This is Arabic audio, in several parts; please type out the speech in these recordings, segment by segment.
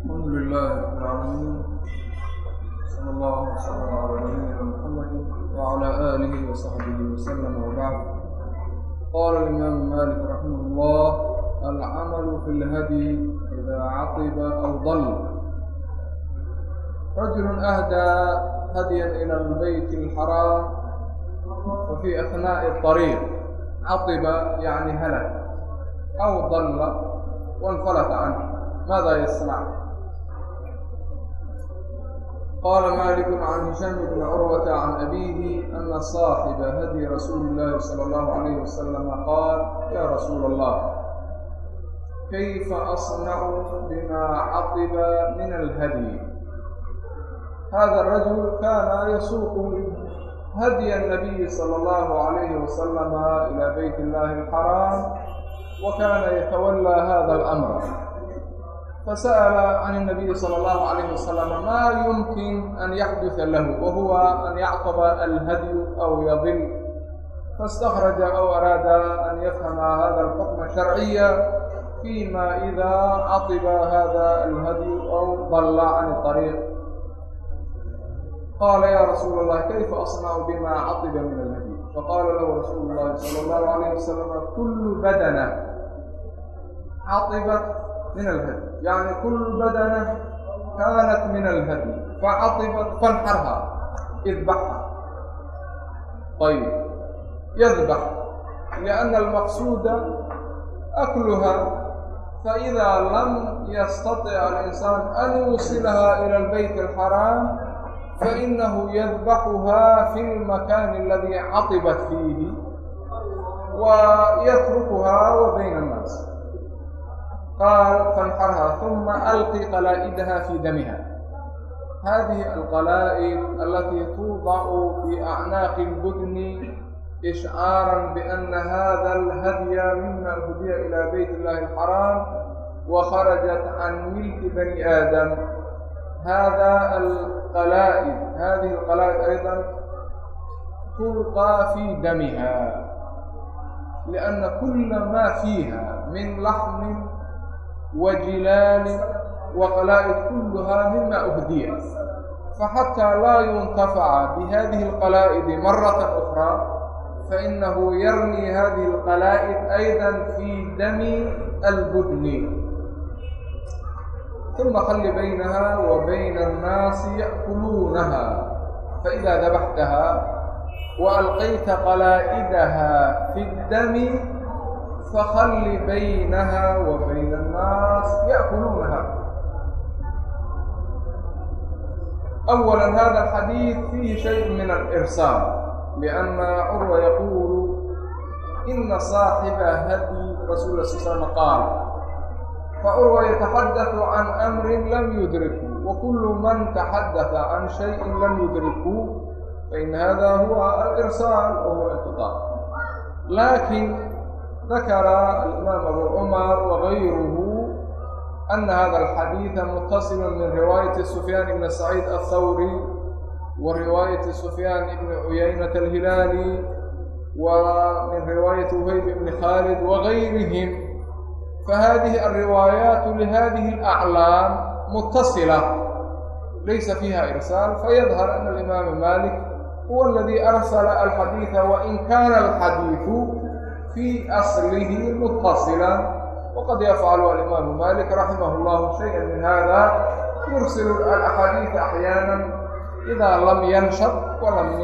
الحمد لله رب العالمين صلى الله وسلم على نبينا محمد وعلى آله وصحبه وسلم وبعد قال الإمام مالك رحمه الله العمل في الهدي إذا عطب أو ضل رجل أهدى هديا إلى البيت الحرام وفي أثناء الطريق عطب يعني هلك أو ضل وانفلت عنه ماذا يصنع؟ قال مالك عن هشام بن عروة عن أبيه أن صاحب هدي رسول الله صلى الله عليه وسلم قال يا رسول الله كيف أصنع بما عطب من الهدي هذا الرجل كان يسوق هدي النبي صلى الله عليه وسلم إلى بيت الله الحرام وكان يتولى هذا الأمر فسأل عن النبي صلى الله عليه وسلم ما يمكن أن يحدث له وهو أن يعقب الهدي أو يضل فاستخرج أو أراد أن يفهم هذا الحكم شرعيا فيما إذا عطب هذا الهدي أو ضل عن الطريق قال يا رسول الله كيف أصنع بما عطب من الهدي فقال له رسول الله صلى الله عليه yani kul badana kaanat min alhadi facaطibat fanxarha idbaxha ayb yadbax liأna almaqsuuda akluha faإida lam yastaطic alinsaan an yuusilaha ila albayt alxaraam fainahu yadbaxuha fi lmakan aladi catibat fiihi wa yatrukuha wa bayna اnnaas فيه ويتركها وبين الناس قال فانحرها ثم ألقي قلائدها في دمها هذه القلائد التي توضع في أعناق البدن إشعارا بأن هذا الهدي مما هدي إلى بيت الله الحرام وخرجت عن ملك بني آدم هذا القلائد هذه القلائد أيضا تلقى في دمها لأن كل ما فيها من لحم وجلال وقلائد كلها مما أهدي فحتى لا ينتفع بهذه القلائد مرة أخرى فإنه يرمي هذه القلائد أيضا في دم البدن ثم خل بينها وبين الناس يأكلونها فإذا ذبحتها وألقيت قلائدها في fahalli baynaha wa bayna annaas أولا هذا الحديث فيه شيء من الإرسال لأن عروة يقول إن صاحب هدي رسول الله صلى الله عليه وسلم قال فعروة يتحدث عن أمر لم يدركه وكل من تحدث عن شيء لم يدركه فإن هذا هو الإرسال وهو الاتقاء لكن ذكر الإمام أبو عمر وغيره أن هذا الحديث متصل من رواية سفيان بن سعيد الثوري ورواية سفيان بن عيينة الهلالي ومن رواية وهيب بن خالد وغيرهم. فهذه الروايات لهذه الأعلام متصلة ليس فيها إرسال. فيظهر أن الإمام مالك هو الذي أرسل الحديث وإن كان الحديث في أصله متصلا وقد يفعل الإمام مالك رحمه الله شيئا من هذا يرسل الأحاديث أحيانا إذا لم ينشط ولم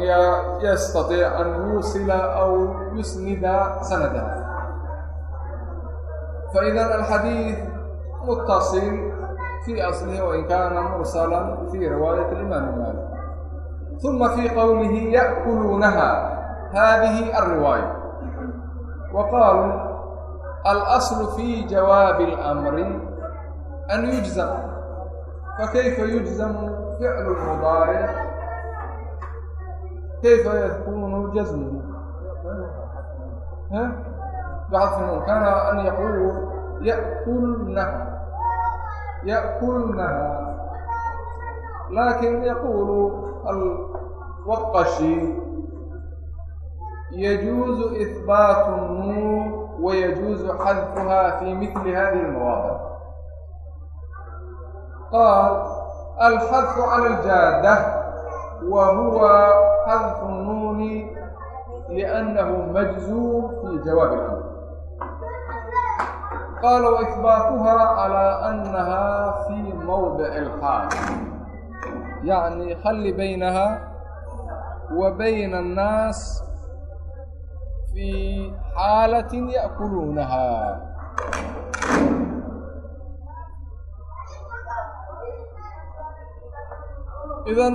يستطيع أن يوصل أو يسند سندها فإذا الحديث متصل في أصله وإن كان مرسلا في رواية الإمام مالك ثم في قوله يأكلونها هذه الرواية وقالوا الأصل في جواب الأمر أن يجزم فكيف يجزم فعل المضارع كيف يكون جزمه ها بحث النون كان أن يقول يأكلنها يأكلنها لكن يقول الوقشي يجوز إثبات النون ويجوز حذفها في مثل هذه المواضع. قال الحذف على الجادة وهو حذف النون لأنه مجزوم في جواب الأمر قال وإثباتها على أنها في موضع الحال. يعني خلي بينها وبين الناس fii xaalatin ya'kuluunahaa idan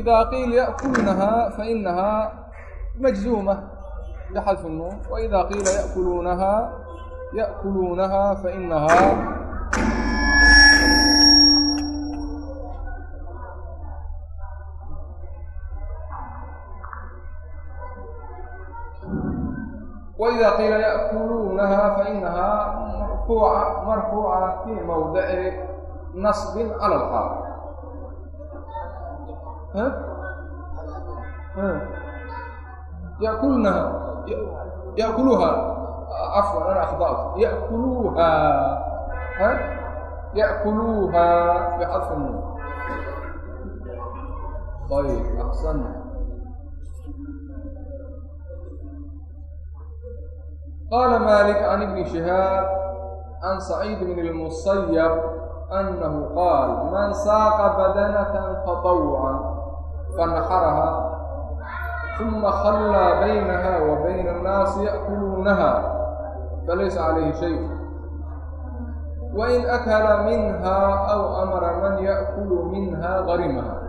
idaa qiila ya'kuluunahaa fainahaa majzuuma bixadfi nuun waidaa qiila yakuluunahaa ya'kuluunahaa fainahaa وإذا قيل يأكلونها فإنها مرفوعة مرفوعة في موضع نصب على الحال ها؟ ها؟ يأكلنها يأكلها عفوا أنا أخضعت. يأكلوها. ها؟ يأكلوها بحرف النون. طيب أحسنت. qaala malik can ibni shihaab can saciid bni lmusayab annahu qaal man saaqa badanatan tatawucan fanaxaraha uma khallaa baynaha wa bayna annaasi ya'kuluunaha falaysa calayhi shay wain akala minha aw amara man ya'kulu minha harimaha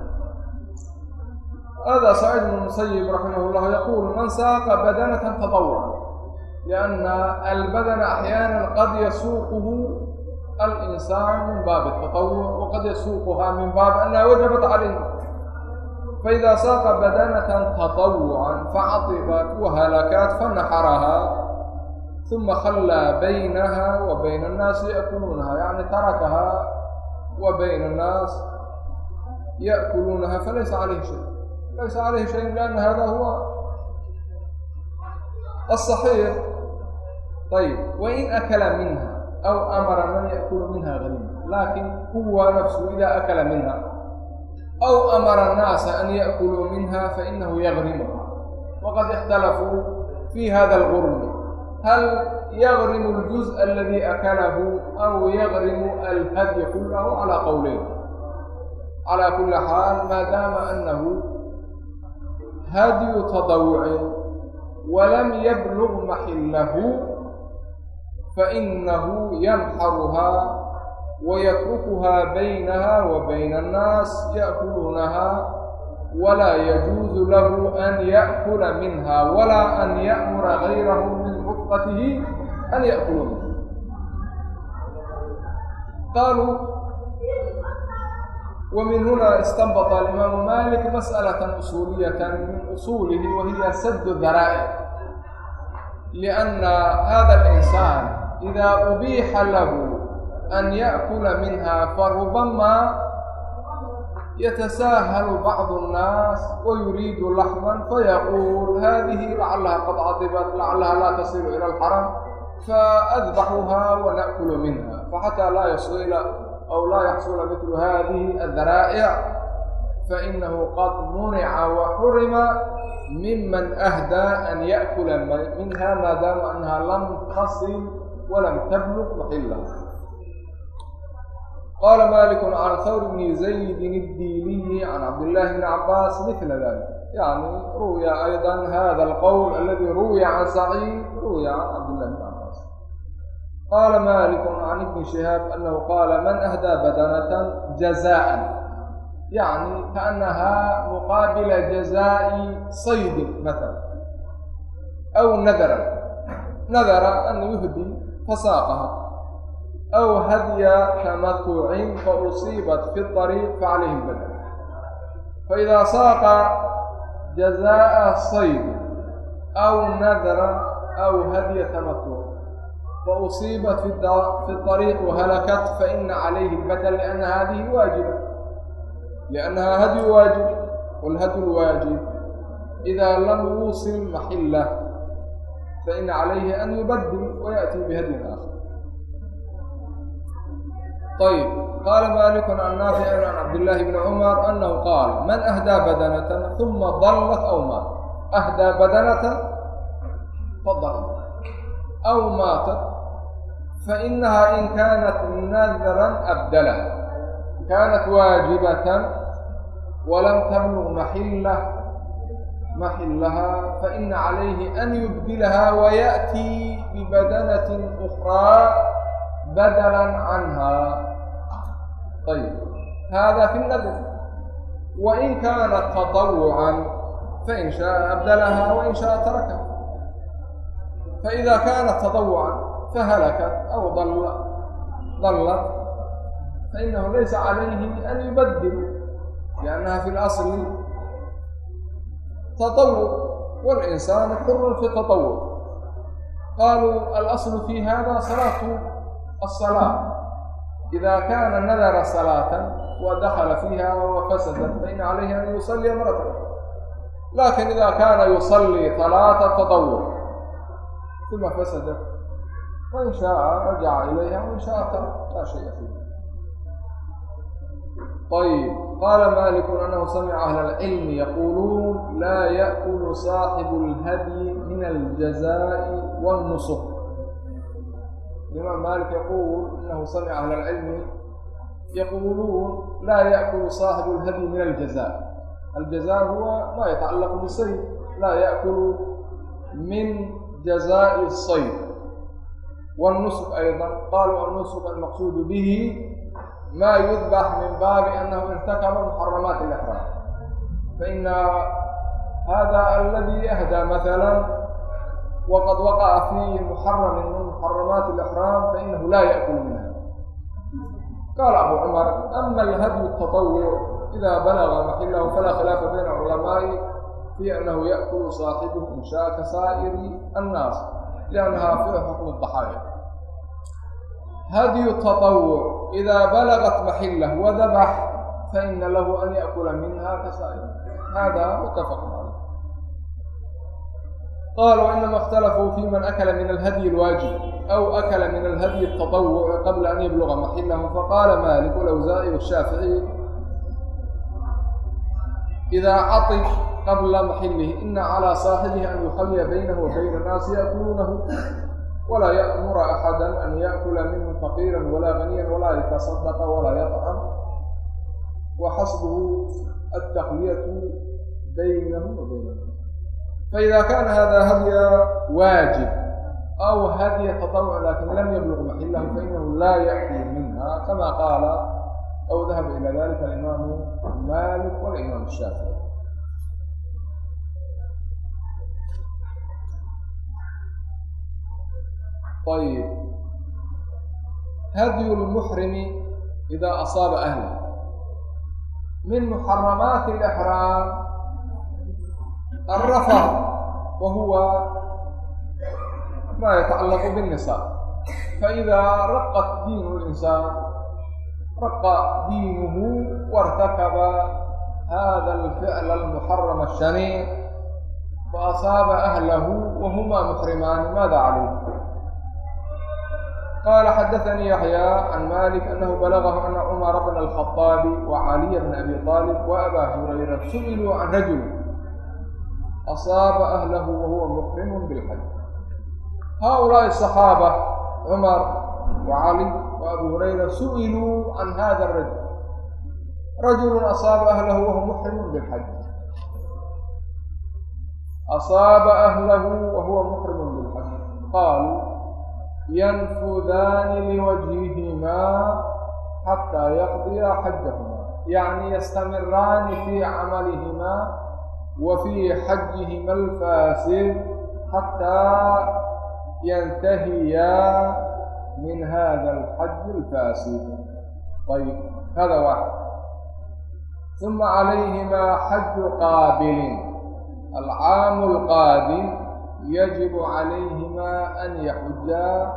hada saciid bn musayib raximah llah yaquul man saaqa badanatan tatawucan لأن البدن أحيانا قد يسوقه الإنسان من باب التطوع وقد يسوقها من باب أنها وجبت عليه. فإذا ساق بدنة تطوعا فعطبت وهلكت فنحرها ثم خلى بينها وبين الناس يأكلونها يعني تركها وبين الناس يأكلونها فليس عليه شيء. ليس عليه شيء لأن هذا هو الصحيح. ayb wain akala minha aw amara man yakulu minha hanima laakin quwa nafsu idaa akala minha aw amara annaasa an yaakuluu minha fainahu yagrimuha waqad اkhtalafuu fi hada اlgurmi hal yagrimu اljuz aladi akalahu aw yagrimu alhadya kulahu calaa qowleyn calaa kuli xaal maadaama anahu hadyu tadawucin walam yablug maxillahu fainahu yanxaruhaa wayatrukuhaa baynaha wa bayna annaas ya'kuluunahaa walaa yajuusu lahu an ya'kula minha walaa an ya'mura gayrahu min rufqatihi an ya'kuluu minha qaaluu ومن هنا استنبط الإمام مالك مسألة أصولية من أصوله وهي سد الذرائع لأن هذا الإنسان إذا أبيح له أن يأكل منها فربما يتساهل بعض الناس ويريد لحما فيقول هذه لعلها قد عطبت لعلها لا تصل إلى الحرم فأذبحها ونأكل منها فحتى لا يصل أو لا يحصل مثل هذه الذرائع فإنه قد منع وحرم ممن أهدى أن يأكل منها ما دام أنها لم تصل walam tabluq maxillah qala malik can hawr bni zaydin iddiiliyi can cabdillahi bni cabaas mila dalik yani ruwiya ayda hada alqowl aladi ruwiya can saciid ruwiya can cabdillahi bni cabaas qala malik can ibni shihaab anahu qala man ahdaa badanatan jazaan yani kaanaha muqaabila jazaa'i saydin maala aw nadara nadara an yuhdi fasaaqaha aw hadya tamakucin fausiibat fi طariiq facalayhim bada faidaa saaqa jazaaءa sayd aw nadra aw hadya tamakuc fausiibat fi طariiq halakat faina calayhi badl liana hadihi waajiba liannaha hadyu waajib walhadyu lwaajib idaa lam yuusil maxillah فإن عليه أن يبدل ويأتي بهدم آخر. طيب قال مالك عن نافع عن عبد الله بن عمر أنه قال من أهدى بدنة ثم ضلت أو مات؟ أهدى بدنة؟ فضلت أو ماتت؟ فإنها إن كانت نذرا أبدلها. كانت واجبة ولم تبلغ محلة محلها فإن عليه أن يبدلها ويأتي ببدنة أخرى بدلا عنها طيب هذا في النذر وإن كانت تطوعا فإن شاء أبدلها وإن شاء تركها فإذا كانت تطوعا فهلكت أو ضل ضلت فإنه ليس عليه أن يبدل لأنها في الأصل تطور والإنسان حر في التطور قالوا الأصل في هذا صلاة الصلاة. إذا كان نذر صلاة ودخل فيها وفسدت فإن عليه أن يصلي مرة أخرى. لكن إذا كان يصلي صلاة التطور ثم فسدت وإن شاء رجع إليها وإن شاء ترك لا شيء فيه. طيب قال مالك أنه سمع أهل العلم يقولون لا يأكل صاحب الهدي من الجزاء والنصف الإمام مالك يقول أنه سمع أهل العلم يقولون لا يأكل صاحب الهدي من الجزاء. الجزاء هو ما يتعلق بالصيد لا يأكل من جزاء الصيد. والنصف أيضا قالوا النصف المقصود به قالوا النسك المقصود به ما يذبح من باب أنه ارتكب محرمات الإحرام فإن هذا الذي أهدى مثلا وقد وقع في محرم من محرمات الإحرام فإنه لا يأكل منها قال أبو عمر أما الهدي التطوع إذا بلغ محله فلا خلاف بين العلماء في أنه يأكل صاحبه إن شاء كسائر الناس لأنها في idaa balagat maxillah wadabax faina lahu an yaakula minha kasaai hada mutafaqun caleyh qaal wainama اkhtalafuu fi man akala min alhadyi alwaajib aw akala min alhadyi اtaطawuci qabla an yabluga maxilahu faqaala malik wlawsaa'i washaaficiي ida caطib qabla maxilihi ina calى saaxibihi an yuxalliya baynahu wa bayna annaasi yaakuunahu وبين الناس يأكلونه ولا يأمر أحدا أن يأكل منه فقيرا ولا غنيا ولا يتصدق ولا يطعم وحسبه التخلية بينه وبين الناس فإذا كان هذا هدي واجب أو هدي تطوع لكن لم يبلغ محله فإنه لا يأتي منها كما قال أو ذهب إلى ذلك الإمام مالك والإمام الشافعي طيب هدي المحرم إذا أصاب أهله من محرمات الإحرام الرفض وهو ما يتعلق بالنساء فإذا رقت دين الإنسان رق دينه وارتكب هذا الفعل المحرم الشنيع فأصاب أهله وهما محرمان ماذا عليه قال حدثني يحيى عن مالك أنه بلغه أن عمر بن الخطاب وعلي بن أبي طالب وأبا هريرة سئلوا عن رجل أصاب أهله وهو مقرم بالحج. هؤلاء الصحابة عمر وعلي وأبو هريرة سئلوا عن هذا الرجل رجل أصاب أهله وهو محرم بالحج. أصاب أهله وهو محرم بالحج. قالوا ينفذان لوجههما حتى يقضيا حجهما. يعني يستمران في عملهما وفي حجهما الفاسد حتى ينتهيا من هذا الحج الفاسد. طيب هذا واحد. ثم عليهما حج قابل. العام القادم يجب عليهما أن يحجا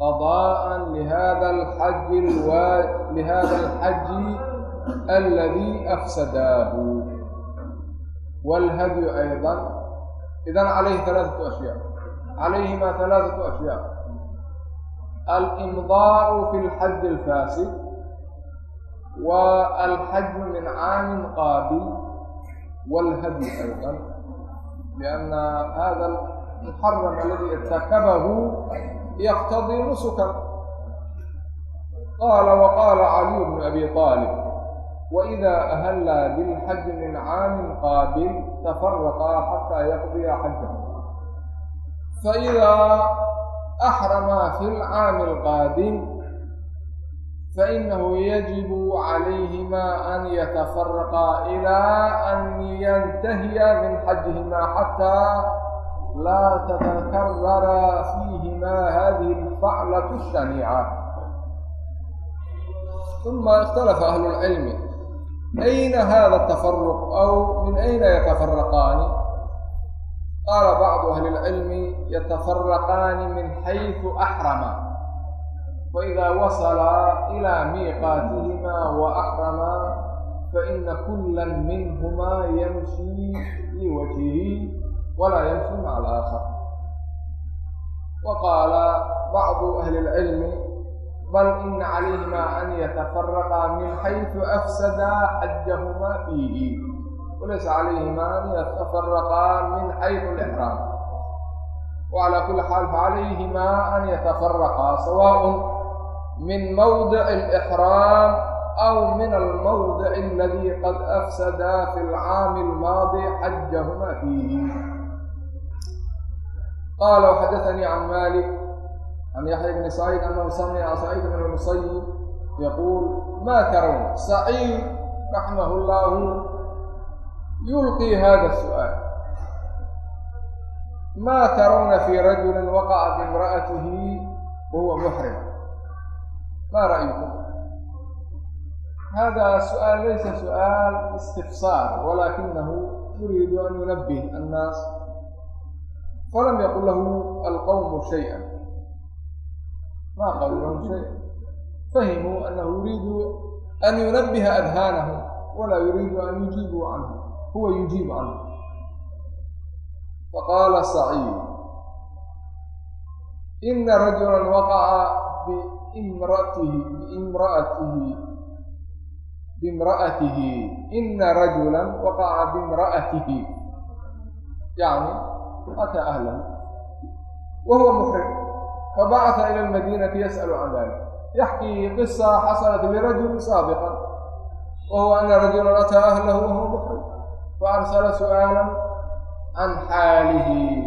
قضاء لهذا الحج الوا... لهذا الحج الذي أفسداه. والهدي أيضا. إذا عليه ثلاثة أشياء. عليهما ثلاثة أشياء. الإمضاء في الحج الفاسد والحج من عام قابل والهدي أيضا. لأن هذا muxaram aladii irtakabahu yaqtadii nusukan qaala waqaala caliyu bnu abi aalib waida ahalla bilxaji min caamin qaabil tafaraqaa xataa yaqdiya xajah faidaa axramaa fi lcaami alqaadim فإنه يجب عليهما أن يتفرقا إلى أن ينتهيا من حجهما حتى laa tatakarara fiihimaa hadihi alfaclatu الshanica uma ikhtalafa ahlu lcilmi ayna hada tafaruq aw min ayna yatafaraqaani qaala bacdu ahli lcilmi yatafaraqaani min xaysu axrama faإida wasala ilى miiqaatihima wa axrama faina kula minhuma yamshi liwajhihi ولا ينفي مع الآخر وقال بعض أهل العلم بل إن عليهما أن يتفرقا من حيث أفسدا حجهما فيه. وليس عليهما أن يتفرقا من حيث الإحرام. وعلى كل حال فعليهما أن يتفرقا سواء من موضع الإحرام أو من الموضع الذي قد أفسدا في العام الماضي حجهما فيه. qala وxadaثnii can malik can yaxya bni saciid anahu samca saciid bn اlmusayib yaquul ma tarwn saciid raximah اllahu yulqi hada الsu'aal ma tarwna fi rajuli waqaca bimraأatihi wahuwa muxrim ma ra'ykum hada su'aal laysa su'aal istifsaar walaakinahu yuriidu an yunabbih annaas أن ينبه الناس فلم يقل له القوم شيئا ما قالوا لهم شيء فهموا أنه يريد أن ينبه أذهانهم ولا يريد أن يجيبوا عنه هو يجيب عنه فقال سعيد إن رجلا وقع بامرأته بامرأته بامرأته إن رجلا وقع بامرأته يعني أتى أهله وهو محرم فبعث إلى المدينة يسأل عن ذلك يحكي قصة حصلت لرجل سابقا وهو أن رجلا أتى أهله وهو محرم فأرسل سؤالا عن حاله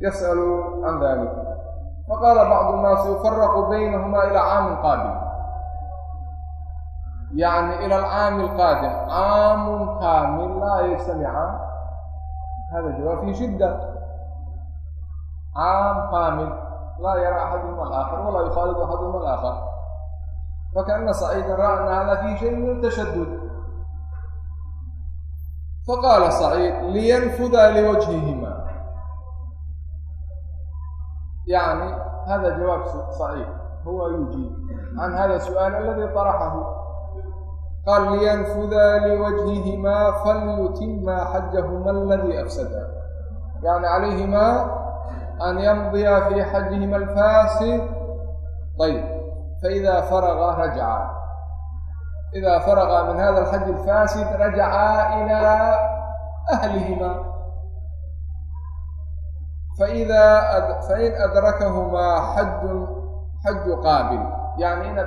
يسأل عن ذلك فقال بعض الناس يفرق بينهما إلى عام قادم يعني إلى العام القادم عام كامل لا يجتمعان هذا الجواب في شدة. عام قامل لا يرى أحدهما الآخر ولا يخالط أحدهما الآخر. فكأن سعيدا رأى أن هذا فيه شيء من التشدد. فقال سعيد لينفذا لوجههما. يعني هذا جواب سعيد هو يجيب عن هذا السؤال الذي طرحه. قال لينفذا لوجههما فليتما حجهما الذي أفسدا يعني عليهما أن يمضي في حجهما الفاسد طيب فإذا فرغ رجع إذا فرغ من هذا الحج الفاسد رجعا إلى أهلهما فإذا أد... فإن أدركهما حج حج قابل يعني إن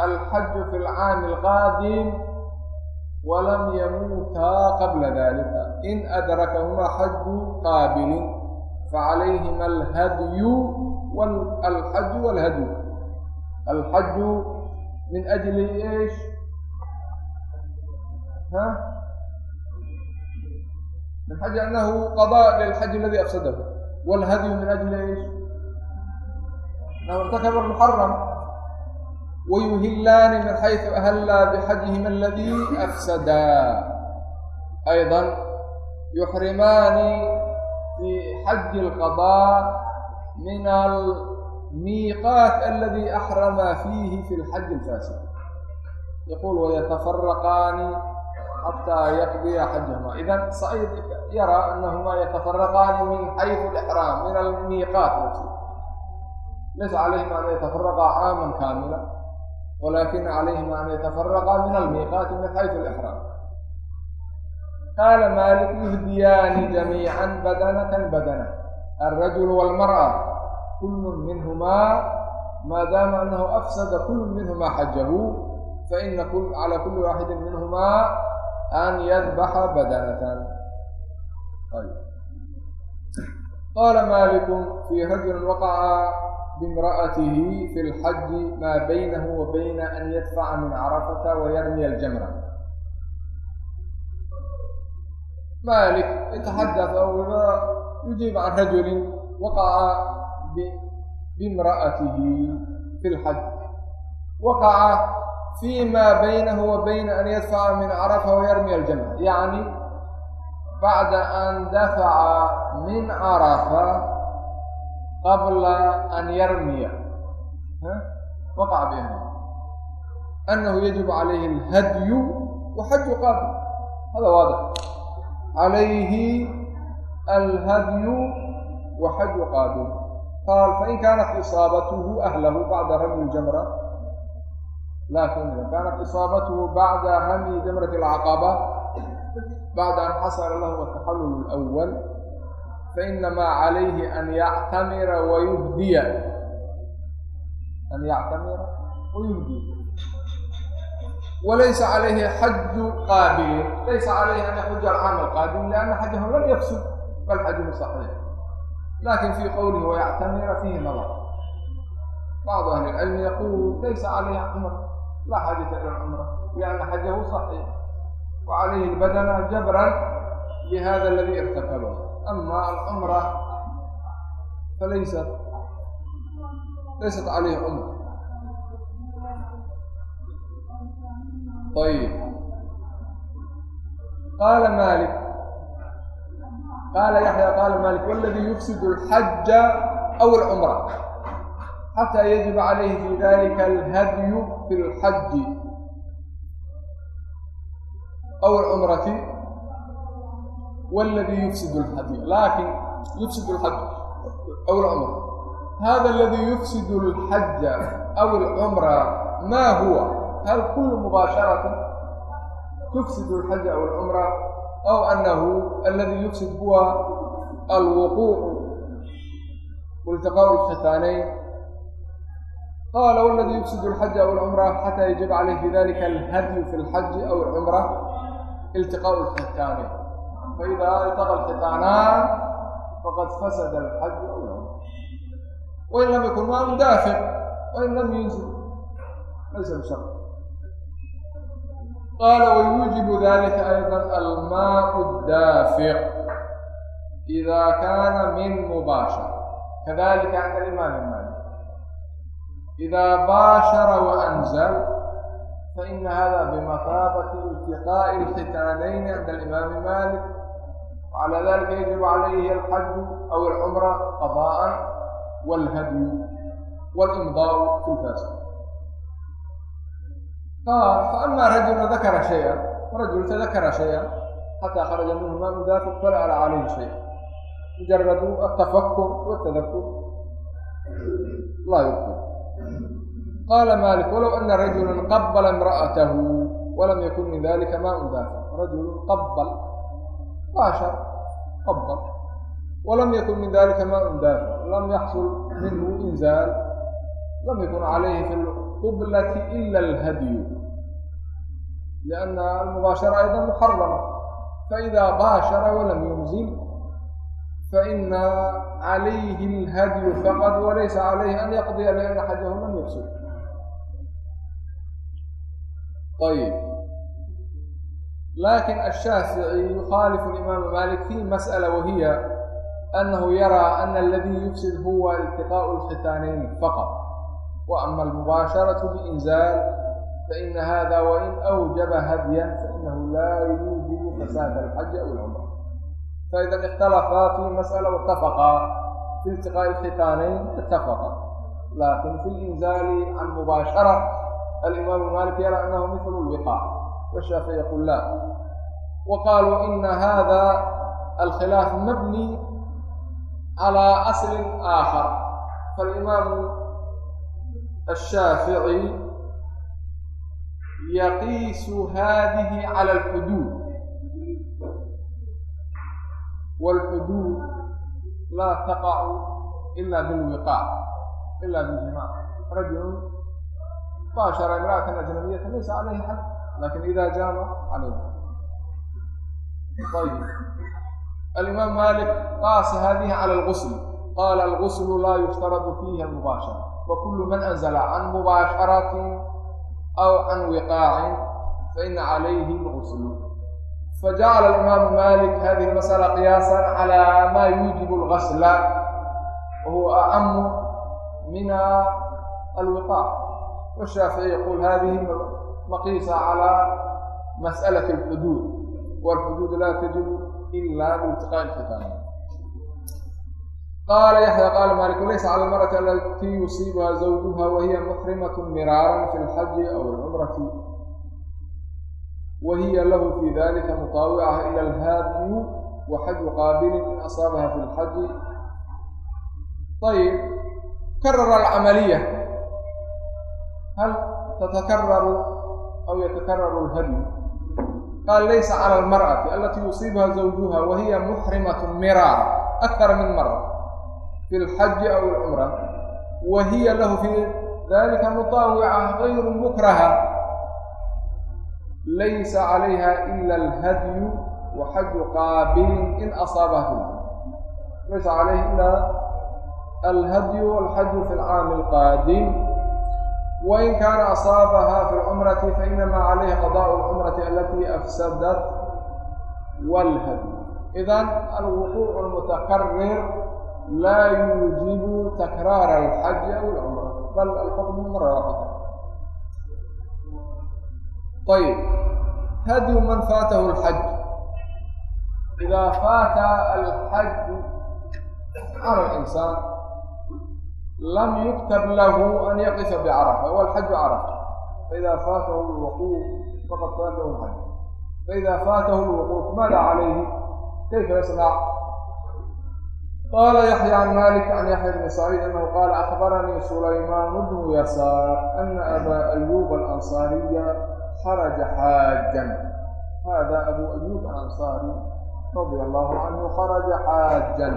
أدركهما الحج في العام القادم ولم يموتا قبل ذلك إن أدركهما حج قابل فعليهما الهدي والحج والهدي الحج من أجل إيش ها من حج أنه قضاء للحج الذي أفسده والهدي من أجل إيش أنه ارتكب المحرم ويهلان من حيث أهلا بحجهما الذي أفسدا أيضا يحرمان في حج القضاء من الميقات الذي أحرم فيه في الحج الفاسد يقول ويتفرقان حتى يقضي حجهما إذا سعيد يرى أنهما يتفرقان من حيث الإحرام من الميقات نفسه ليس عليهما أن يتفرقا عاما كاملا ولكن عليهما أن يتفرقا من الميقات من حيث الإحرام قال مالك يهديان جميعا بدنة بدنة الرجل والمرأة كل منهما ما دام أنه أفسد كل منهما حجه فإن كل على كل واحد منهما أن يذبح بدنة طيب قال مالك في رجل وقع بامرأته في الحج ما بينه وبين أن يدفع من عرفة ويرمي الجمرة مالك يتحدث أو يجيب عن رجل وقع بامرأته في الحج وقع فيما بينه وبين أن يدفع من عرفة ويرمي الجمرة يعني بعد أن دفع من عرفة قبل أن يرمي وقع بأنه أنه يجب عليه الهدي وحج قابل هذا واضح عليه الهدي وحج قابل قال فإن كانت إصابته أهله بعد رمي الجمرة لكن إذا كانت إصابته بعد رمي جمرة العقبة بعد أن حصل له التحلل الأول فإنما عليه أن يعتمر ويهدي أن يعتمر ويهدي وليس عليه حج قابل ليس عليه أن يحج العام القادم لأن حجه لم يفسد بل حجه صحيح لكن في قوله ويعتمر فيه نظر بعض أهل العلم يقول ليس عليه عمر لا حاجة إلى العمرة لأن حجه صحيح وعليه البدن جبرا لهذا الذي ارتكبه أما العمرة فليست ليست عليه عمرة طيب قال مالك قال يحيى قال مالك والذي يفسد الحج أو العمرة حتى يجب عليه في ذلك الهدي في الحج أو العمرة والذي wladii yufsid lxadya laakin yufsid aw lcumra hada aladii yufsid اlxaja aw اlcumra ma huwa hal kulu mubaasharati tufsid اlxaja aw اlcumra aw anahu aladii yufsid huwa alwuquucu iltiqaa اlkhitaanayn qaala wladii yufsid اlxaja aw اlcumra xata yajib calayh fi dalika alhadyu fi اlxaji aw اlcumra iltiqaa اlkhitaanayn فإذا التقى الختانان فقد فسد الحج أو العمرة وإن لم يكن ماء دافع وإن لم ينزل ليس بشرط قال ويوجب ذلك أيضا الماء الدافع إذا كان من مباشر كذلك عند الإمام المالك إذا باشر وأنزل فإن هذا بمثابة التقاء الختانين عند الإمام مالك وعلى ذلك يجب عليه الحج أو العمرة قضاء والهدي والإمضاء في الفاسق قال فأما رجل ذكر شيئا رجل تذكر شيئا حتى خرج منه ما من فلا عليه شيئا. مجرد التفكر والتذكر. لا يبطل قال مالك ولو أن رجلا قبل امرأته ولم يكن من ذلك ماء دافئ رجل قبل باشر قبل ولم يكن من ذلك ماء دافع لم يحصل منه إنزال لم يكن عليه في القبلة إلا الهدي لأن المباشرة أيضا محرمة فإذا باشر ولم ينزل فإن عليه الهدي فقط وليس عليه أن يقضي لأن حجه لم يفسد طيب lakin الshaafiعي yukhaalifu imaamu malik fi masأla wahiya anahu yaraa ana اladii yufsid huwa iltiqaaءu اlkhitaanayn faqط وأma اlmubaasharaةu biinzaal faina hada wain أwjaba hadyan fainahu laa yuujibu fasaada اlxaji aw اlcumra faida اkhtalafaa fi masأla wاtafaqaa fi iltiqaaءi اlkhitaanayn اtafaqa lakin fi اlinzaali can mubaashara alimaamu malik yaraa anahu mil اlwiqaa والشافعي يقول لا. وقالوا إن هذا الخلاف مبني على أصل آخر. فالإمام الشافعي يقيس هذه على الحدود. والحدود لا تقع إلا بالوقاع إلا بالجماع رجل باشر امرأة أجنبية ليس عليه حد. لكن إذا jama عليه طيب. الإمام مالك قاس هذه على الغسل. قال الغسل لا يفترض فيه المباشرة. وكل من أنزل عن مباشرة أو عن وقاع فإن عليه الغسل. فجعل الإمام مالك هذه المسألة قياسا على ما يوجب الغسل وهو أعم من الوقاع. والشافعي يقول هذه maqiisa calaa mas'alati alxuduud waalxuduud laa tajibu ilaa biiltiqaa ilxitaam qaala yaxya qaala maliku laysa cala almarati alatii yusiibuha zawjuha wahiya muxrimat miraaran fi lxaji aw alcumrati wahiya lahu fi dalika mutaawicaha ila alhaadiyu wa xaju qaabilin in asaabaha fi lxaji ayib karara alcamaliya hal tatakararu aw yatatararu lhadyu qaal laysa cala almar'ati alatii yusiibuha zawjuha wa hiya muxrimatun miraara akara min mara fi lxaji aw lcumra wa hiya lahu fii dalika mutaawica gayru mukraha laysa calayha ila alhadyu wa xaju qaabilin in asaabahu laysa calayha ila alhadyu walxaju fi lcaami alqaadim وإن كان أصابها في العمرة فإنما عليه قضاء العمرة التي أفسدت والهدي إذن الوقوع المتكرر لا يوجب تكرار الحج أو العمرة بل الحكم مرارة طيب هدي من فاته الحج. إذا فات الحج على الإنسان lam yuktab lahu an yaqifa bicarafa huwa alxaju carafa faida faatahu lwuquuf faqad faat lahu lxaj faida faatahu lwuquuf maada calayhi kayfa yasnac qala yaxya can malik can yaxya bni saciid anahu qaala akbaranii sulaymaan bnu yasaar ana abaa ayuub alansaariya kharaja xaajan hada abu ayuub alansaari radia allahu canhu kharaja xaajan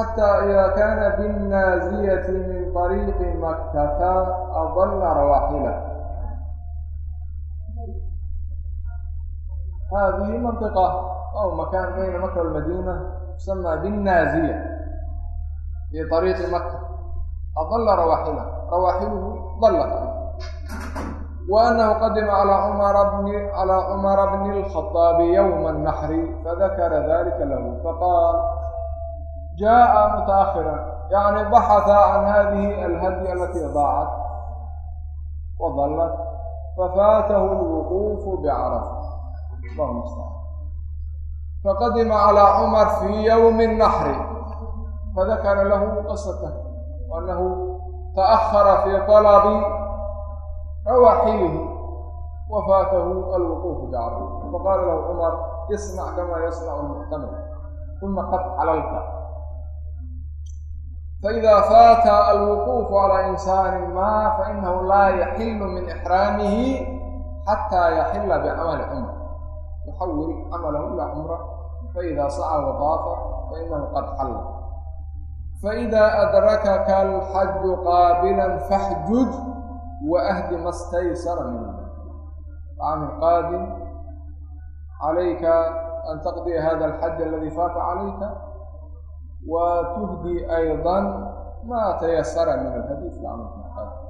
حتى إذا كان بالنازية من طريق مكة أضل رواحله. هذه منطقة أو مكان بين مكة والمدينة يسمى بالنازية. في طريق مكة أضل رواحله. رواحله ضلت. وأنه قدم على عمر بن على عمر بن الخطاب يوم النحر فذكر ذلك له فقال جاء متأخرا يعني بحث عن هذه الهدي التي ضاعت وضلت ففاته الوقوف بعرفة الله المستعان faqadima calaa cumar fii yowmi naxri fadakara lahu qasatah waanahu ta'ahara fii talabi rawaaxilihi wafaatahu alwuquufu bicarabi faqaala lahu cumar isnac kamaa yasnacu lmuctamir uma qad calalta فإذا فات الوقوف على إنسان ما فإنه لا يحل من إحرامه حتى يحل بعمل عمره. يحول عمله إلى عمره. فإذا سعى وطاف فإنه قد حل. فإذا أدركك الحج قابلا فاحجج وأهد ما استيسر منه عام القادم عليك أن تقضي هذا الحج الذي فات عليك. وتهدي أيضا ما تيسر من الحديث عن المحاضر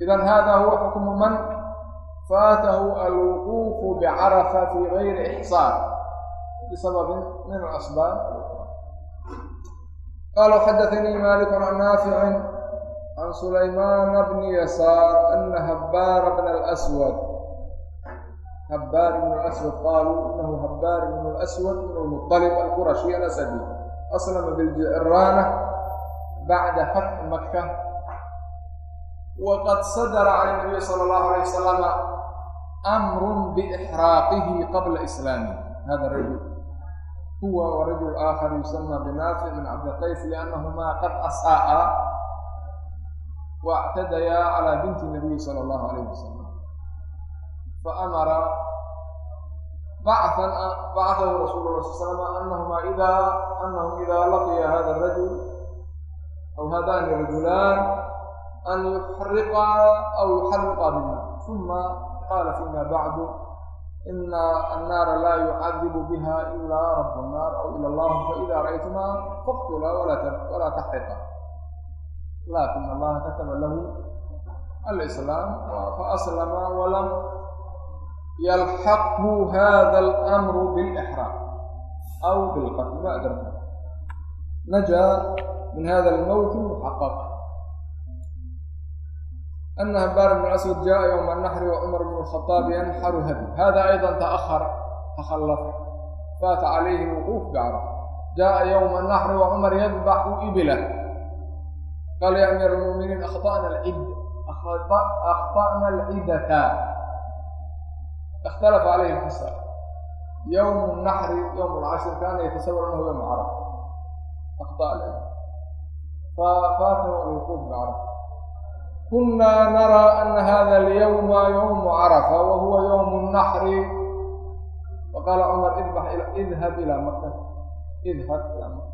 إذن هذا هو حكم من فاته الوقوف بعرفة في غير إحصار بسبب من الأسباب. قالوا حدثني مالك عن نافع عن سليمان بن يسار أن هبار بن الأسود هبار بن الأسود قالوا إنه هبار بن الأسود بن المطلب القرشي الأسدي أسلم بالجعrاnة بعد فتح مكة وقد صدر عن النبي صلى الله عليه وسلم أمر بإحراقه قبل إسلامه هذا الرجل هو ورجل آخر يسمى بنافع بن القيس لأنهما قد أsاءa واعتديا على بنت النبي صلى الله عليه وسلم فأمر بعثا بعثه رسول الله صلى الله عليه وسلم أنهما إذا أنه إذا لقي هذا الرجل أو هذان الرجلان أن يحرقا أو يحرقا بالنار ثم قال فيما بعد إن النار لا يعذب بها إلا رب النار أو إلا الله فإذا رأيتما فاقتلا ولا ولا تحرقا. لكن الله كتب له الإسلام فأسلم ولم يلحقه هذا الأمر bilixraaq أو بالقتل. ma adraka نجا من هذا الموت المحقق أن هبار بن الأسود جاء يوم النحر وعمر بن الخطاب ينحر هدي. هذا أيضا تأخر تخلف فات عليه الوقوف بعرفة جاء يوم النحر وعمر يذبح إبله. قال يا أمير المؤمنين أخطأنا العدة أخطأنا العدة. اختلف عليه الحسن يوم النحر يوم العشر كان يتصور أنه يوم عرفة. أخطأ عليه. ففاته الوقوف بعرفة. كنا نرى أن هذا اليوم يوم عرفة وهو يوم النحر. فقال عمر اذبح إلى اذهب إلى مكة. اذهب إلى مكة.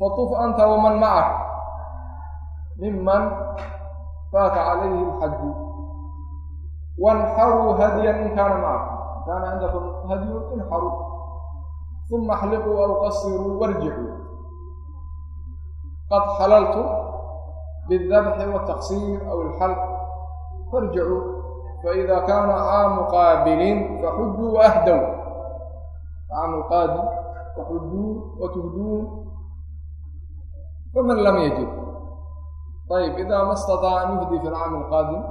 فطف أنت ومن معك. ممن فات عليه الحج. وانxarوا hdيا in kana mعaكم in kana cindakم hdي انxarوا ثuma اxliqوا aw qasirوا واrjicوu qad xlaltu bالdbحi والتqsيr aw الxlq فاrjicوu faإida kana caamu qاabilin faxujuu وأhdw caamu qaadi وxujuu وتhdوun faman lam yجib ayb إda ma اstaطاع an yuhdي fi الcaam الqاadim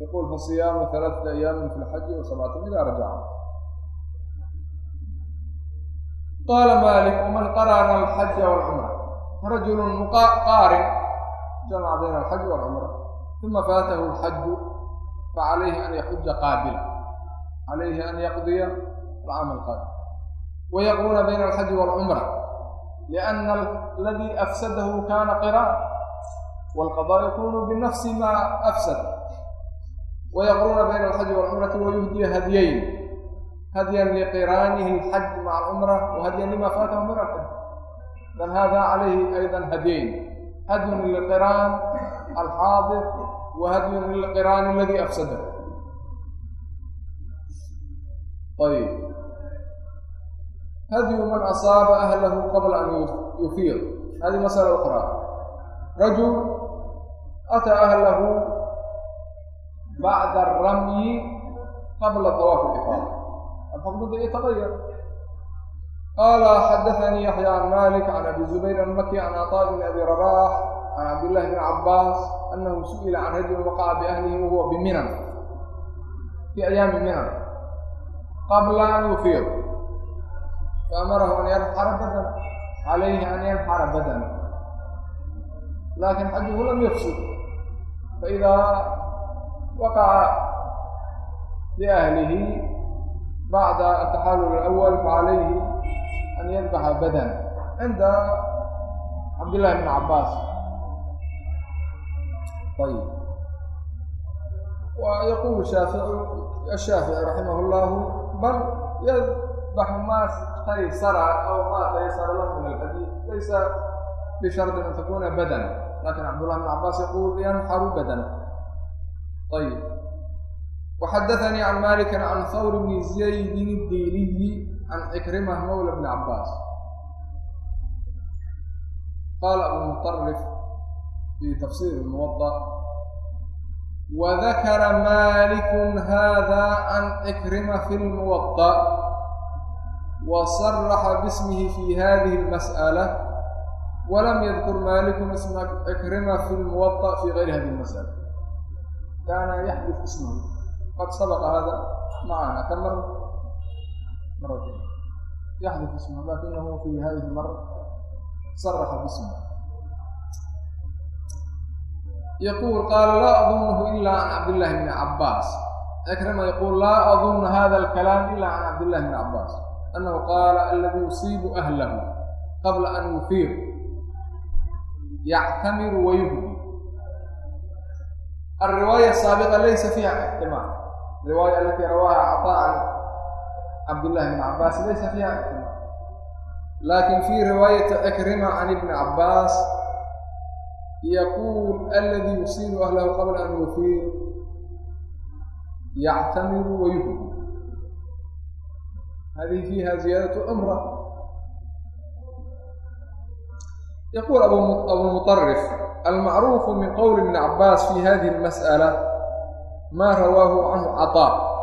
العام القادم يقول فصيام ثلاثة أيام في الحج وسبعة إذا رجع قال مالك ومن قرن الحج والعمرة رجل قارن جمع بين الحج والعمرة ثم فاته الحج فعليه أن يحج قابلا عليه أن يقضي العام القادم ويقرون بين الحج والعمرة لأن الذي أفسده كان قران والقضاء يكون بنفس ما أفسد ويقرون بين الحج والعمرة ويهدي هديين هديا لقرانه الحج مع العمرة وهديا لما فاته من الحج بل هذا عليه أيضا هديين هدي للقران الحاضر وهدي للقران الذي أفسده طيب هدي من أصاب أهله قبل أن يفيض هذه مسألة أخرى رجل أتى أهله بعد الرمي قبل طواف الإفاضة الحكم يتغير قال حدثني يحيى عن مالك عن أبي زبير المكي عن عطاء بن أبي رباح عن عبد الله بن عباس أنه سئل عن رجل وقع بأهله وهو بمنى في أيام منى قبل أن يفيض فأمره أن ينحر بدنا عليه أن ينحر بدنا لكن حجه لم يفسد فإذا وقع لأهله بعد التحالل الأول فعليه أن يذبح بدن عند عبد الله بن عباس. طيب. ويقول الشافعي الشافعي رحمه الله بل يذبح ما تيسر أو ما تيسر له من الحديث ليس بشرط أن تكون بدن لكن عبد الله بن عباس يقول ينحر بدن طيب. وحدثني عن مالك عن ثور بن زيد الديني عن إكرمة مولى بن عباس. قال أبو مطرف في تفسير الموضأ وذكر مالك هذا عن عكرمة في الموضأ وصرح باسمه في هذه المسألة ولم يذكر مالك اسم عكرمة في الموضأ في غير هذه المسألة. كان يحدث اسمه. قد سبق هذا. معنا kan مرة؟ maratayn يحدث اسمه لكنه في هذه المرة صرح باسمه. يقول قال لا أظنه إلا عن عبد الله بن عباس. أكرم يقول لا أظن هذا الكلام إلا عن عبد الله بن عباس. أنه قال الذي يصيب أهله قبل أن يفير يعتمر ويهدى الرواية السابقة ليس فيها احتمال. الرواية التي رواها عطاء عن عبد الله بن عباس ليس فيها احتمال. لكن في رواية أكرمة عن ابن عباس يقول الذي يصيب أهله قبل أن يفير يعتمر ويهدي هذه فيها زيادة عمره يقول أبو المطرف المعروف من قول ابن عباس في هذه المسألة ما رواه عنه عطاء.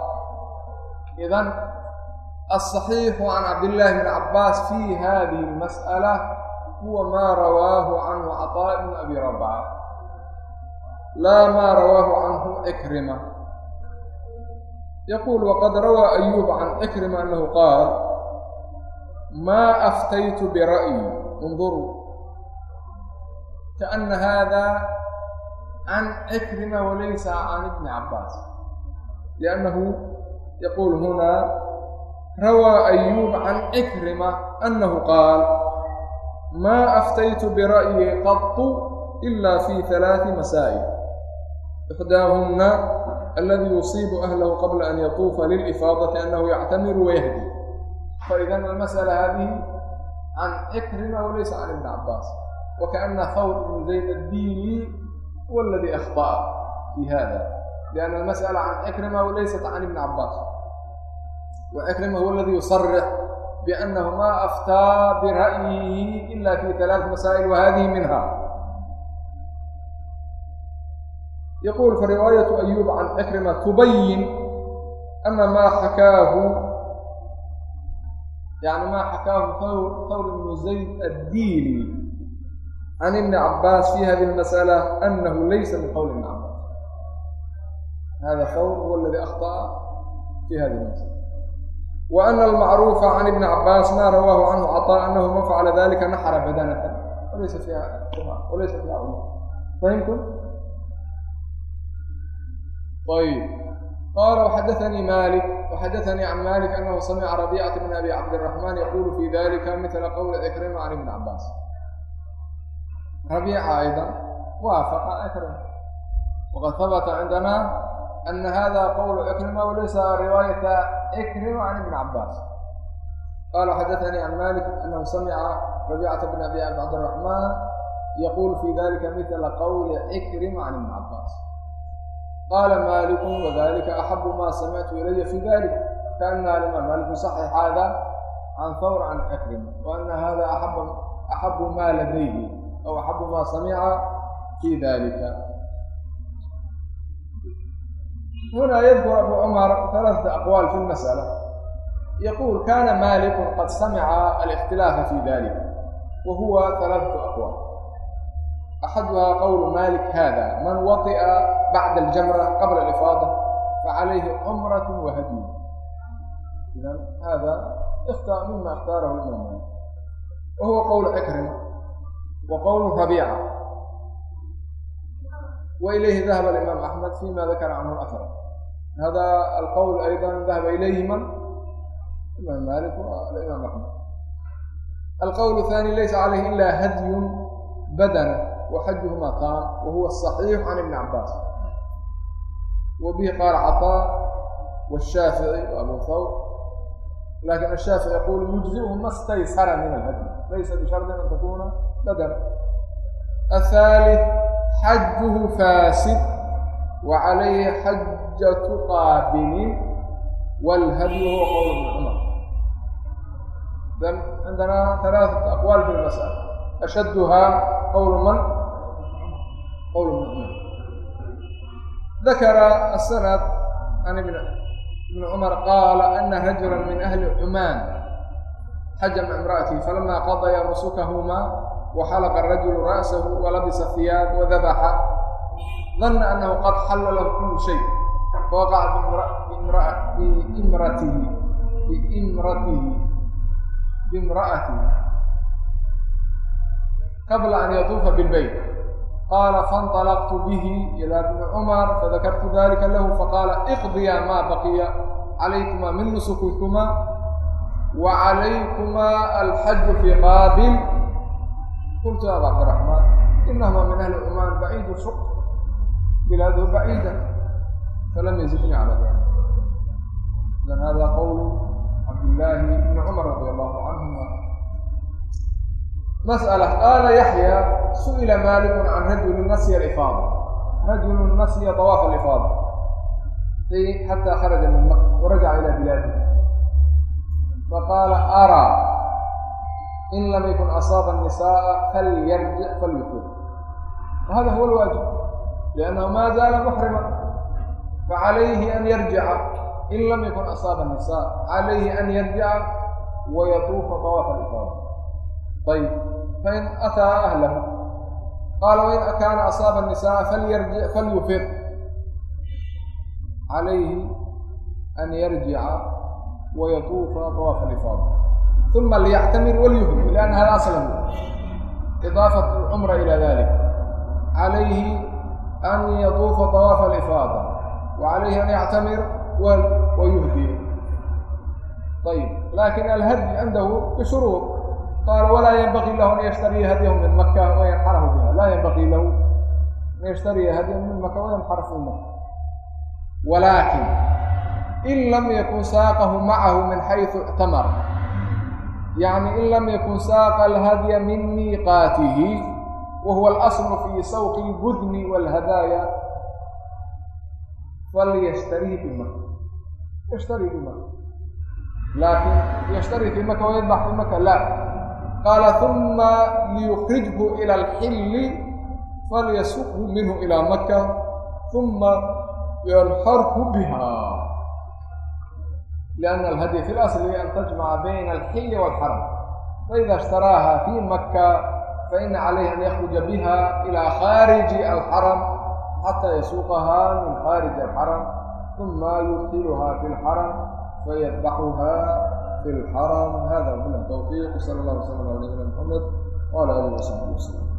إذن الصحيح عن عبد الله بن عباس في هذه المسألة هو ما رواه عنه عطاء بن أبي ربعة. لا ما رواه عنه إكرمة. يقول وقد روى أيوب عن إكرمة أنه قال ما أفتيت برأيي. انظروا. كأن هذا عن عكرمة وليس عن ابن عباس لأنه يقول هنا روى أيوب عن عكرمة أنه قال ما أفتيت برأيي قط إلا في ثلاث مسائل إحداهن الذي يصيب أهله قبل أن يطوف للإفاضة أنه يعتمر ويهدي فإذا المسألة هذه عن عكرمة وليس عن ابن عباس وكأن ثور بن زيد الديني هو الذي أخطأ في هذا. لأن المسألة عن أكرمة وليست عن ابن عباس. وأكرمة هو الذي يصرح بأنه ما أفتى برأيه إلا في ثلاث مسائل وهذه منها. يقول فرواية أيوب عن أكرمة تبين أن ما حكاه يعني ما حكاه ثور بن زيد الديني عن ابن عباس في هذه المسألة أنه ليس من قول ابن عباس. هذا قول هو الذي أخطأ في هذه المسألة. وأن المعروف عن ابن عباس ما رواه عنه عطاء أنه من فعل ذلك نحر بدانة وليس فيها كما وليس فيها أمور فهمتم؟ طيب. قال وحدثني مالك وحدثني عن مالك أنه سمع ربيعة بن أبي عبد الرحمن يقول في ذلك مثل قول عكرمة عن ابن عباس. ربيعه أيضا وافق أكرم وقد ثبت عندنا أن هذا قول أكرم وليس رواية أكرم عن ابن عباس. قال حدثني عن مالك أنه سمع ربيعة بن أبي عبد الرحمن يقول في ذلك مثل قول إكرم عن ابن عباس. قال مالك وذلك أحب ما سمعت إلي في ذلك كأن لما مالك يصحح هذا عن ثور عن أكرم وأن هذا أحب أحب ما لديه. أو أحب ما سمع في ذلك. هنا يذكر أبو عمر ثلاثة أقوال في المسألة. يقول كان مالك قد سمع الاختلاف في ذلك وهو ثلاثة أقوال. أحدها قول مالك هذا من وطئ بعد الجمرة قبل الإفاضة فعليه عمرة وهدية. هذا اختار مما اختاره الإمام وهو قول أكرم أكرم وقول ربيعة وإليه ذهب الإمام أحمد فيما ذكر عنه الأثر هذا القول أيضا ذهب إليه من؟ الإمام مالك والإمام أحمد القول الثاني ليس عليه إلا هدي بدنه وحجهما تام وهو الصحيح عن ابن عباس وبه قال عطاء والشافعي وأبو ثور لكن الشافعي يقول يجزئه ما استيسر من الهدي ليس بشرط أن ليس بشرط أن تكون بدنا الثالث حجه فاسد وعليه حجة قابل والهدي هو قول ابن عمر. عندنا ثلاثة أقوال في المسألة. أشدها قول من؟ قول ابن عمر. ذكر السند عن ابن عمر قال أن هجرا من أهل عمان xajama imra'atii falama qadaya nusukahuma waxalaqa arajulu ra'sahu walabisa fiyaab wadabaxa danna annahu qad xalla lahu kullu shay fawaqaca bimratihi biimratihi bimra'atihi qabla an yatuufa bilbeyt qaala faاnطalaqtu bihi ilى bni cumar fadakartu dalika lahu faqaala iqdiya maa baqiya calaykumaa min nusukikuma وعlaykumaa alxaju fi qaabil qultu aba cabdiraxmaan inahuma min ahli cumaan baciidu suq bilaadhu baciida falam yazidni calaa dalik idan hada qowl cabdillaahi bni cumar radi allahu canhuma masأla qaala yaxya su'ila maaliku can rajuli nasya alifaada rajulu nasya dawaaf alifaada xata kharaja min mak warajaca ilaa bilaadihi فقال أرى إن لم يكن أصاب النساء فليرجع فليكون وهذا هو الواجب لأنه ما زال محرما فعليه أن يرجع إن لم يكن أصاب النساء عليه أن يرجع ويطوف طواف الإفاضة طيب فإن أتى أهله قال وإن كان أصاب النساء فليرجع فليفر عليه أن يرجع ويطوف طواف الإفاضة. ثم ليعتمر وليهم لأن هذا أصلا إضافة العمر إلى ذلك. عليه أن يطوف طواف الإفاضة وعليه أن يعتمر ويهدي. طيب لكن الهدي عنده بشروط. قال ولا ينبغي له أن يشتري هديهم من مكة وينحره بها. لا ينبغي له أن يشتري هديهم من مكة وينحره بها. ولكن in lam yakun saaqahu macahu min xayثu اctamar yacni in lam yakun saaqa alhadya min miiqaatihi wa huwa alaslu fi sawqi اlbudni wاlhadaaya falyashtarii bimaka yashtarii bimaka laakin yashtarii fi maka wayadbax fi maka la qaala ثuma liyukrijhu ilى اlxilli falyasukhu minhu ilى maka ثuma yanxarhu biha لأن الهدي في الأصل هي أن تجمع بين الحل والحرم. فإذا اشتراها في مكة فإن عليه أن يخرج بها إلى خارج الحرم حتى يسوقها من خارج الحرم ثم يدخلها في الحرم ويذبحها في الحرم. هذا من التوفيق. صلى الله عليه وسلم على نبينا محمد وعلى آله وصحبه وسلم.